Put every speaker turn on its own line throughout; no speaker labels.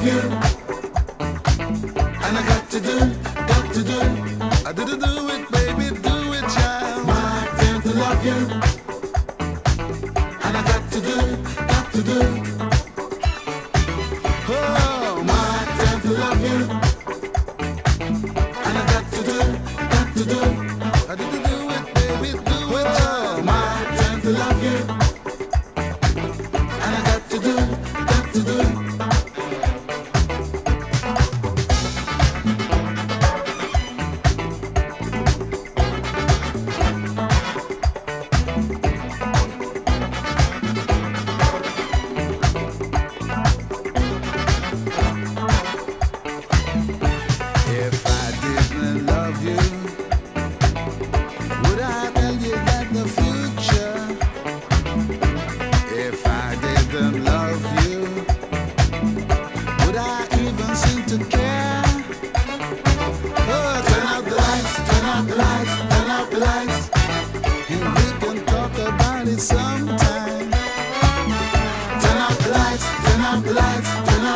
And I got to do, got to do. I
didn't
do it,
baby, do it, child.
My to love you. And I got to do, got to do.
Oh,
my to love you. And I got to do, got to do.
I didn't
do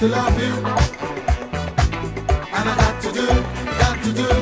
to love you, and I got to do, got to do.